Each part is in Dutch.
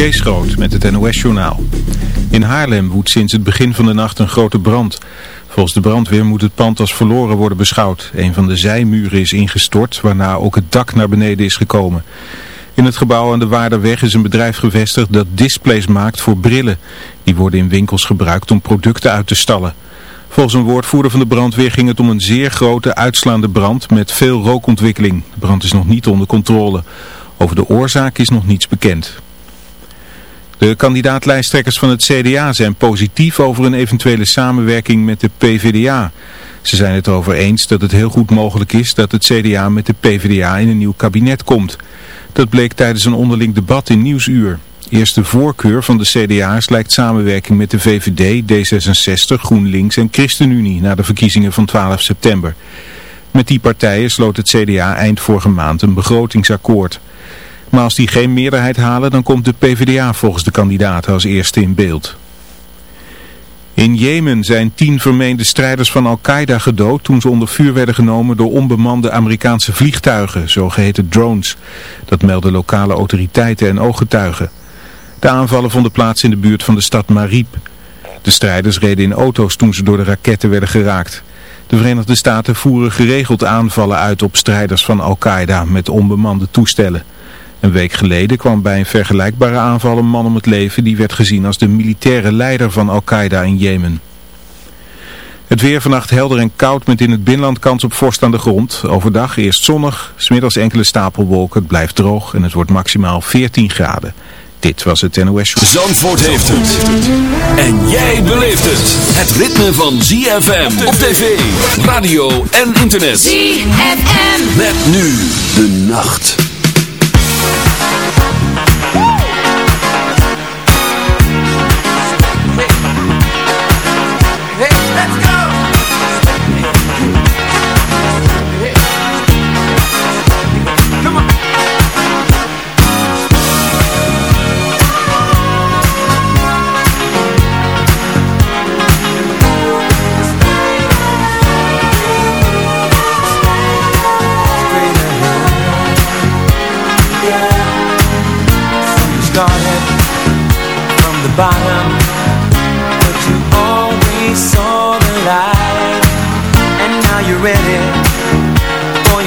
Kees Groot met het NOS-journaal. In Haarlem woedt sinds het begin van de nacht een grote brand. Volgens de brandweer moet het pand als verloren worden beschouwd. Een van de zijmuren is ingestort, waarna ook het dak naar beneden is gekomen. In het gebouw aan de Waarderweg is een bedrijf gevestigd dat displays maakt voor brillen. Die worden in winkels gebruikt om producten uit te stallen. Volgens een woordvoerder van de brandweer ging het om een zeer grote uitslaande brand met veel rookontwikkeling. De brand is nog niet onder controle. Over de oorzaak is nog niets bekend. De kandidaatlijsttrekkers van het CDA zijn positief over een eventuele samenwerking met de PvdA. Ze zijn het erover eens dat het heel goed mogelijk is dat het CDA met de PvdA in een nieuw kabinet komt. Dat bleek tijdens een onderling debat in Nieuwsuur. Eerste voorkeur van de CDA's lijkt samenwerking met de VVD, D66, GroenLinks en ChristenUnie na de verkiezingen van 12 september. Met die partijen sloot het CDA eind vorige maand een begrotingsakkoord. Maar als die geen meerderheid halen, dan komt de PvdA volgens de kandidaten als eerste in beeld. In Jemen zijn tien vermeende strijders van Al-Qaeda gedood toen ze onder vuur werden genomen door onbemande Amerikaanse vliegtuigen, zogeheten drones. Dat melden lokale autoriteiten en ooggetuigen. De aanvallen vonden plaats in de buurt van de stad Marib. De strijders reden in auto's toen ze door de raketten werden geraakt. De Verenigde Staten voeren geregeld aanvallen uit op strijders van Al-Qaeda met onbemande toestellen. Een week geleden kwam bij een vergelijkbare aanval een man om het leven die werd gezien als de militaire leider van Al-Qaeda in Jemen. Het weer vannacht helder en koud met in het binnenland kans op vorst aan de grond. Overdag eerst zonnig, smiddags enkele stapelwolken, het blijft droog en het wordt maximaal 14 graden. Dit was het NOS Show. Zandvoort heeft het. En jij beleeft het. Het ritme van ZFM op tv, radio en internet. ZFM. Met nu de nacht.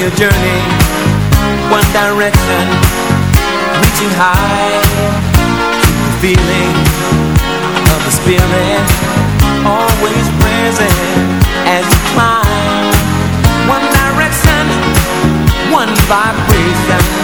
Your journey. One direction Reaching high. The feeling Of the spirit Always present As you climb. One direction One vibration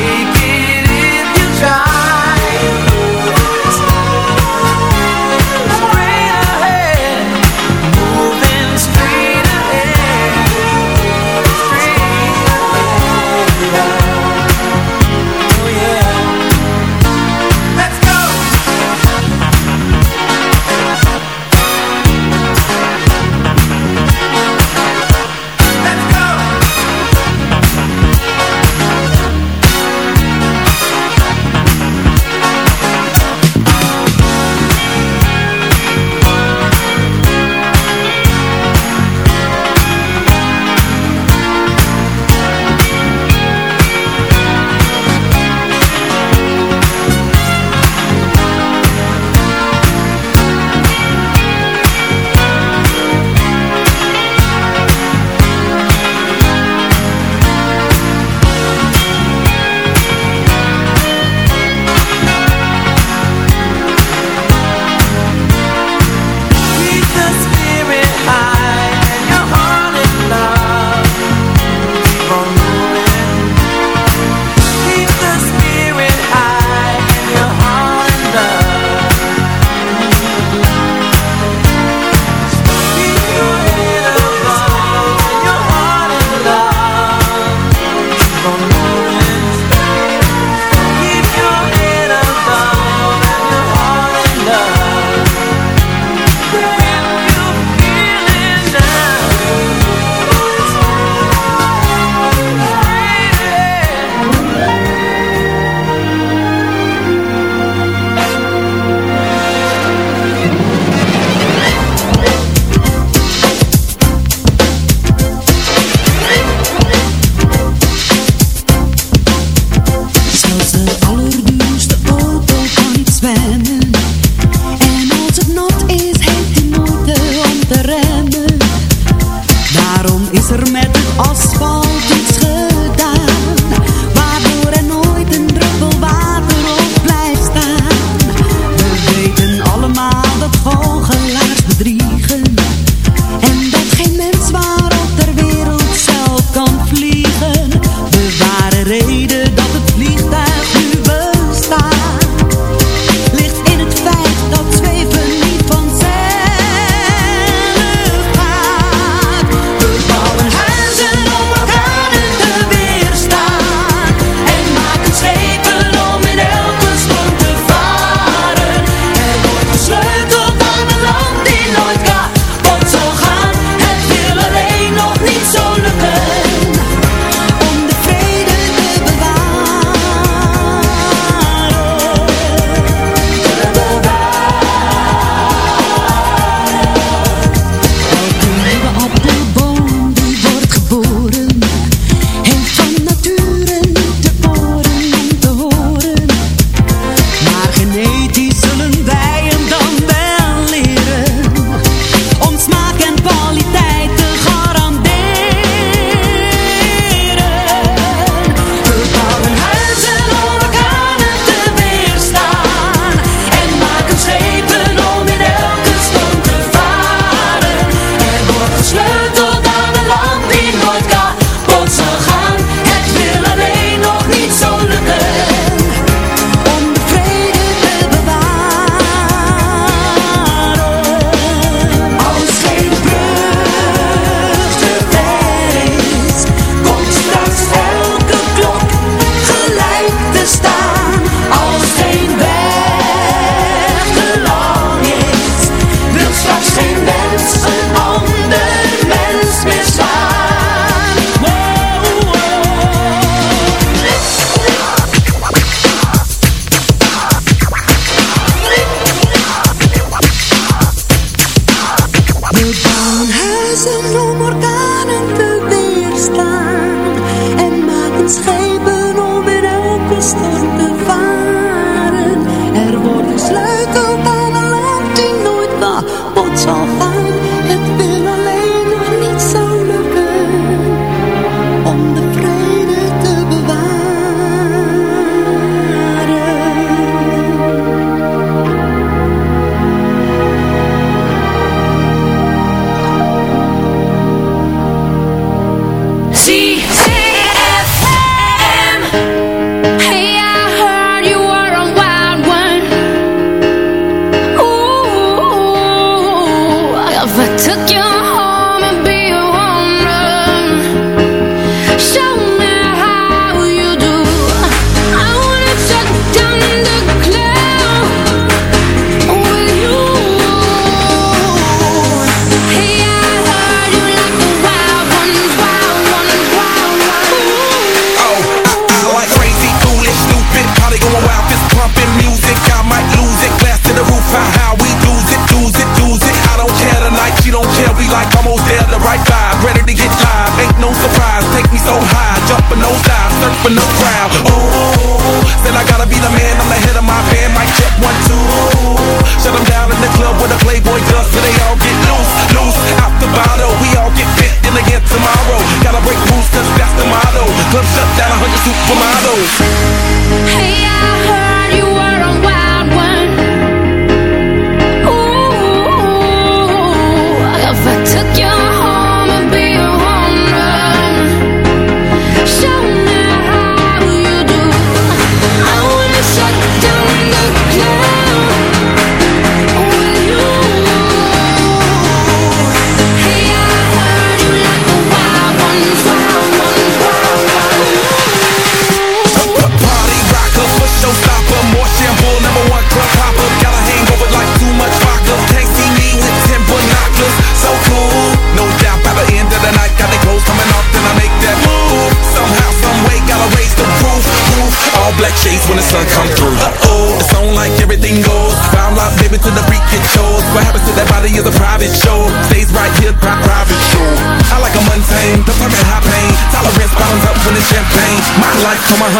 ves.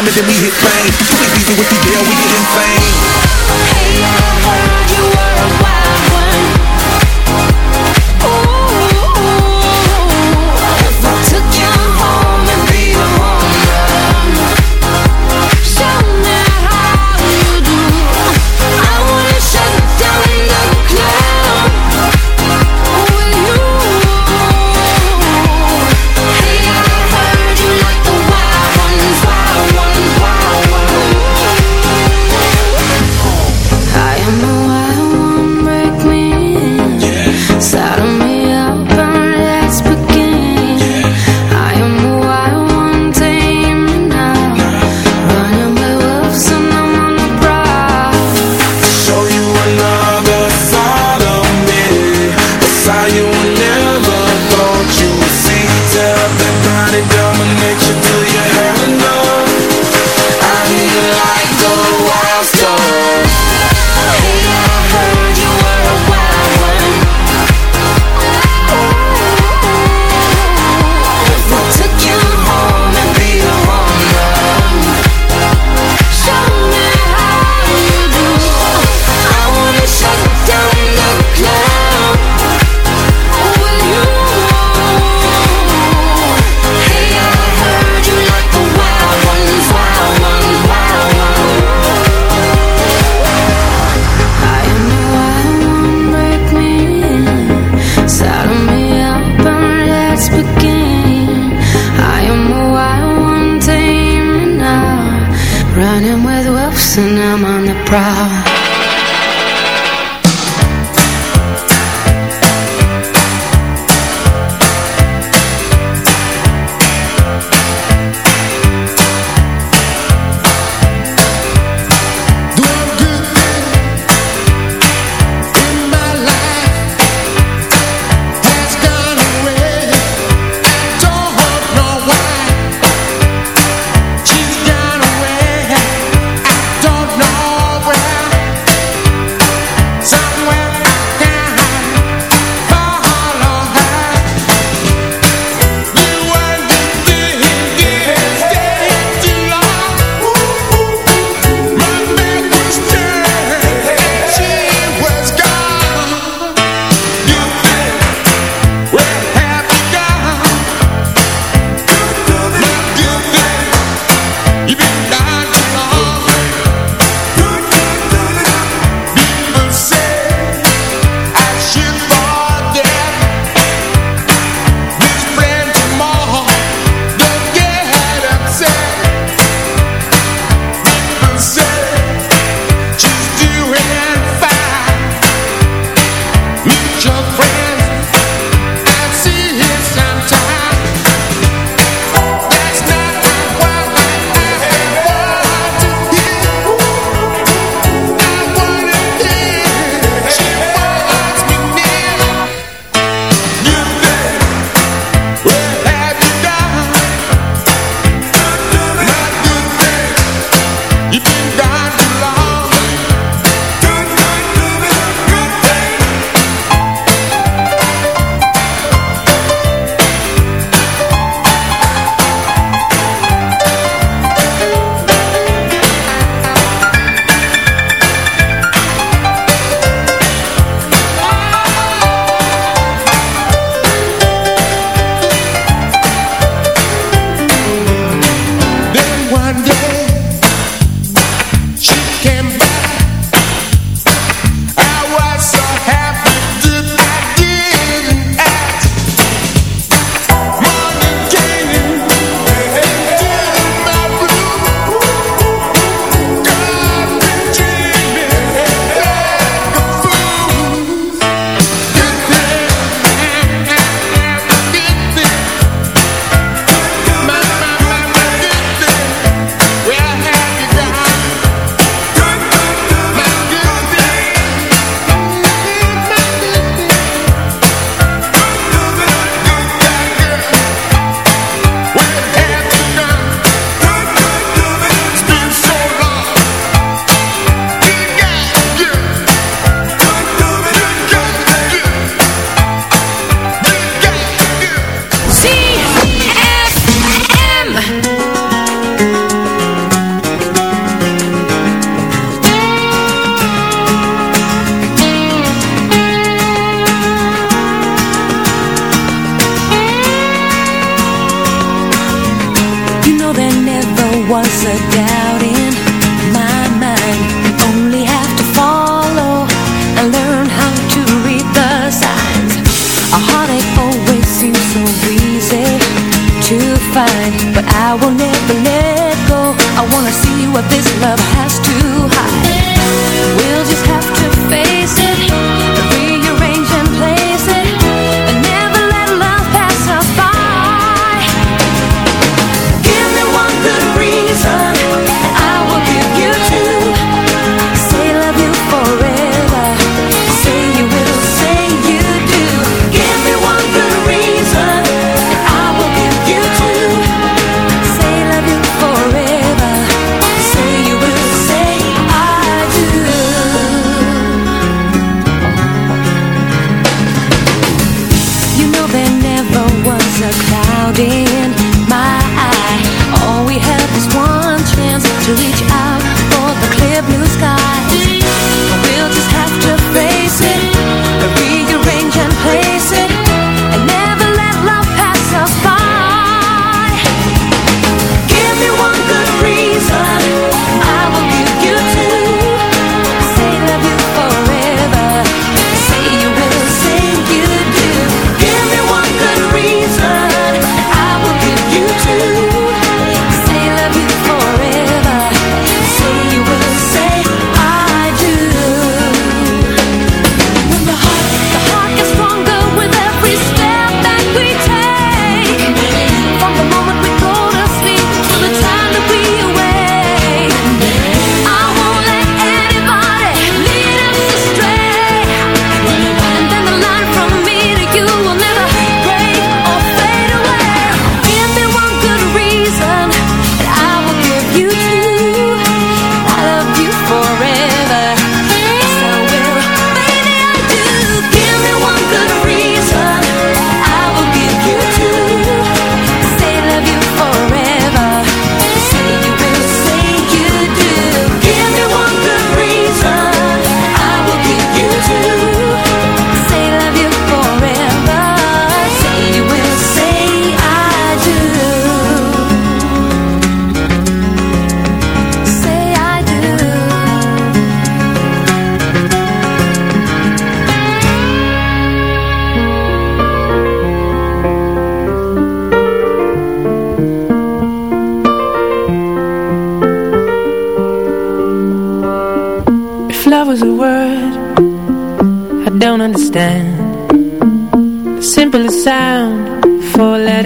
Muhammad, then we hit fame. Too easy with the deal, we get insane.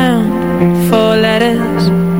around for letters.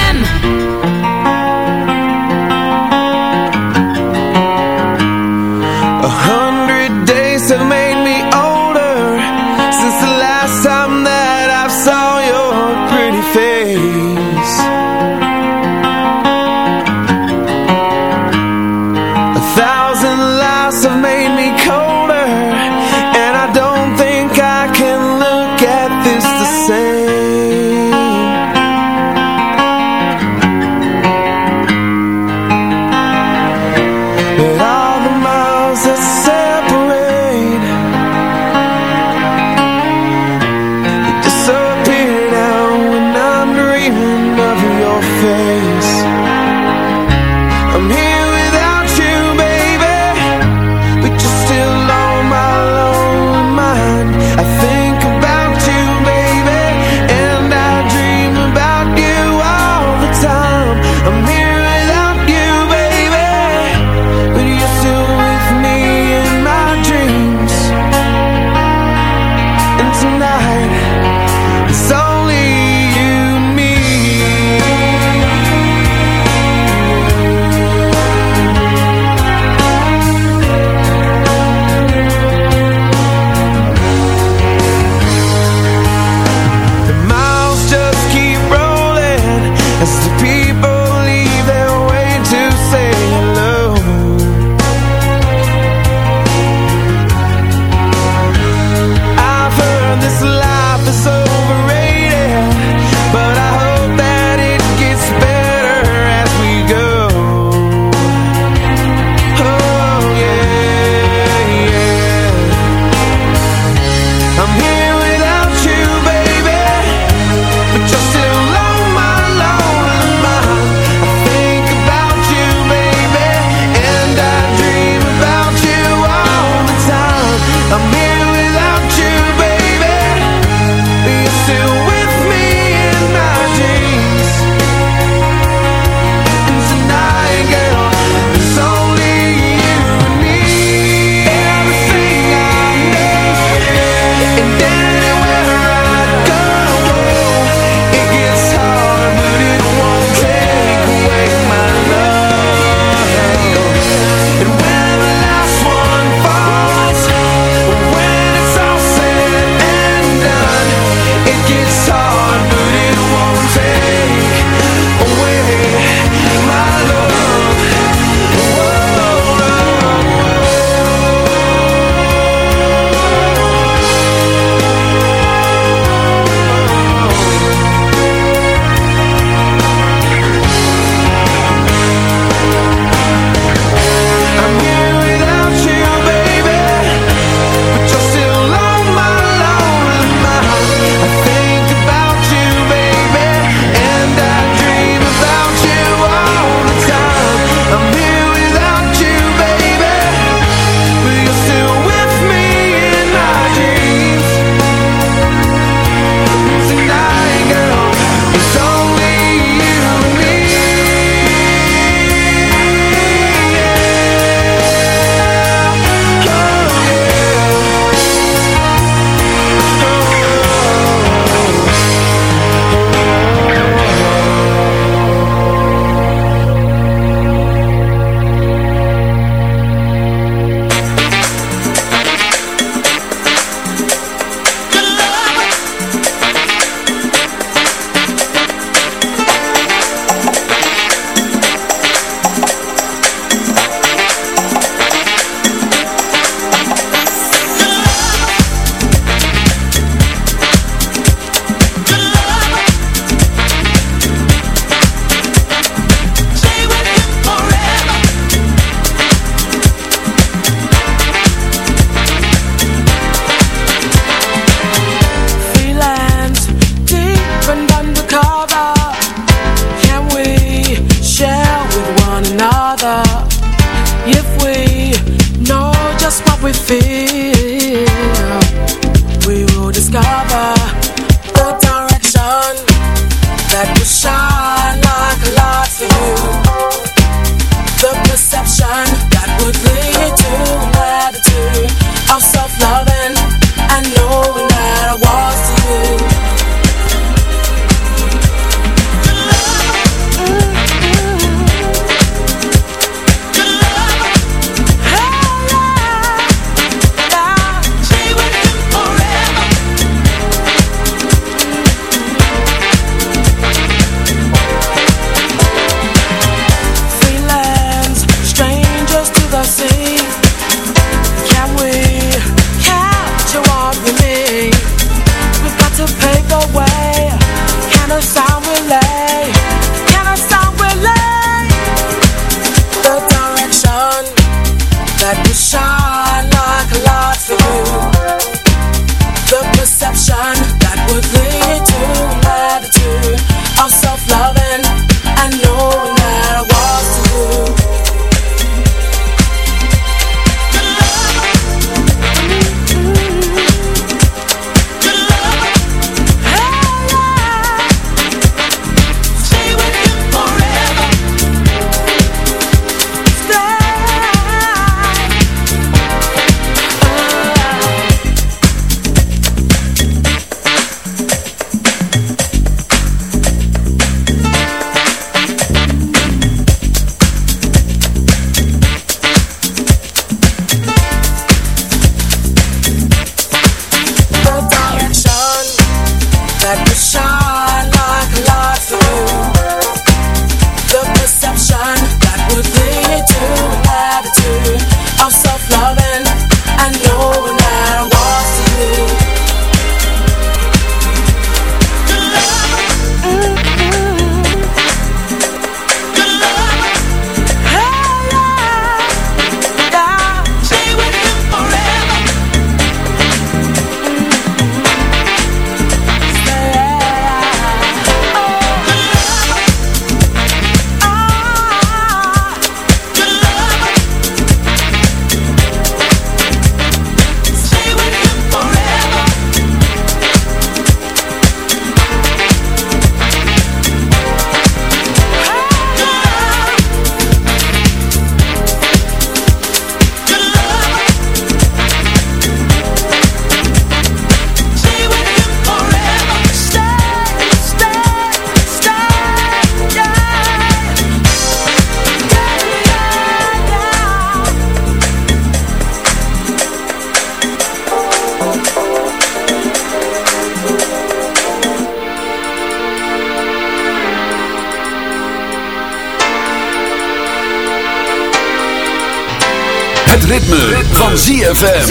ZFM.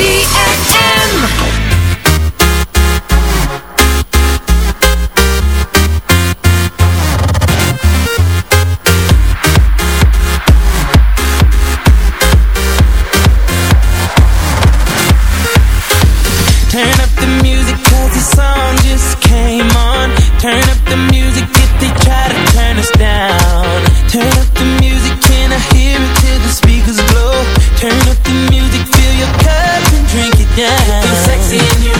See you.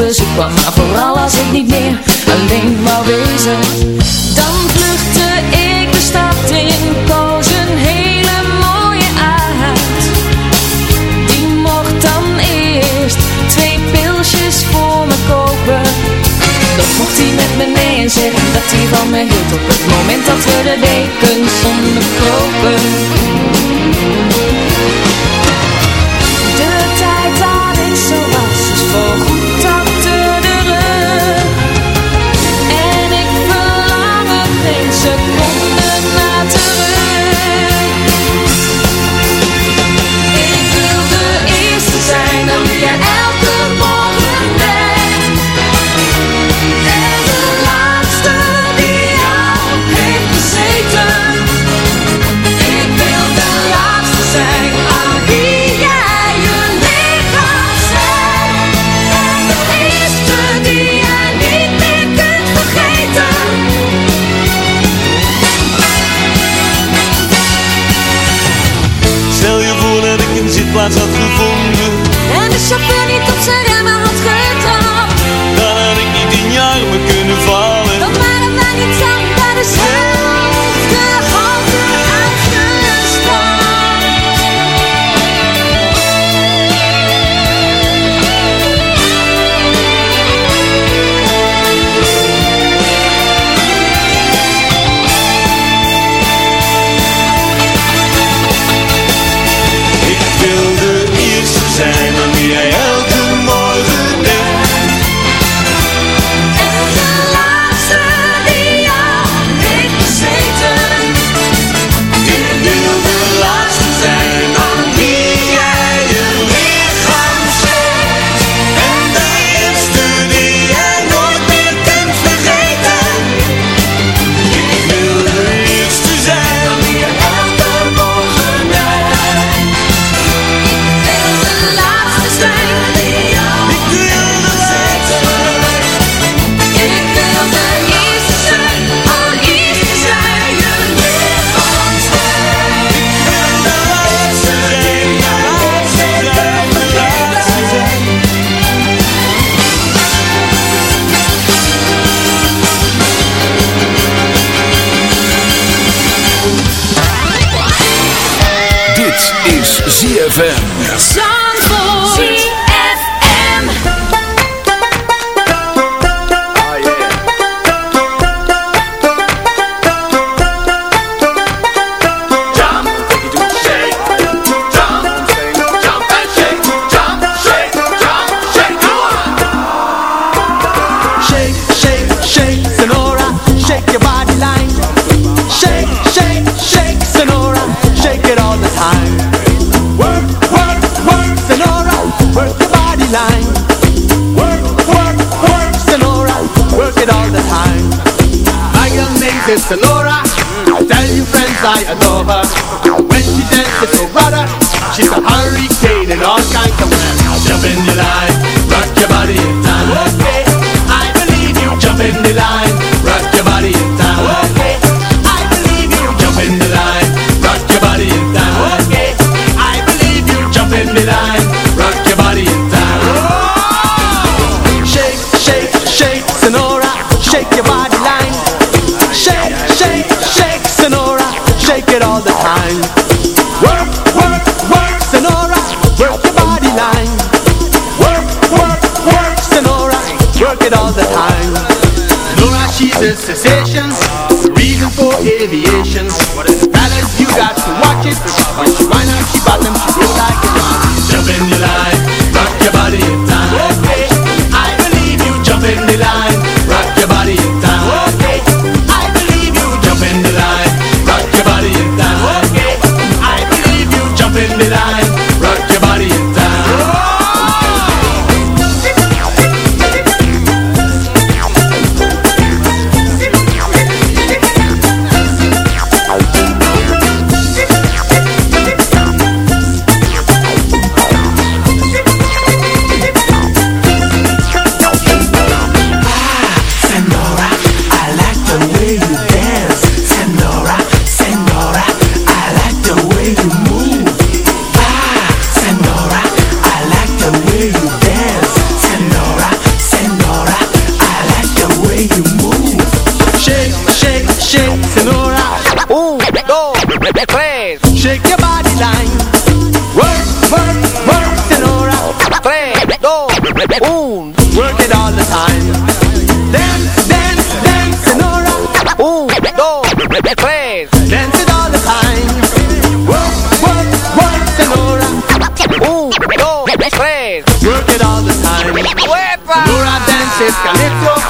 Bezoek kwam gevonden. En de die. Sánchez Caleto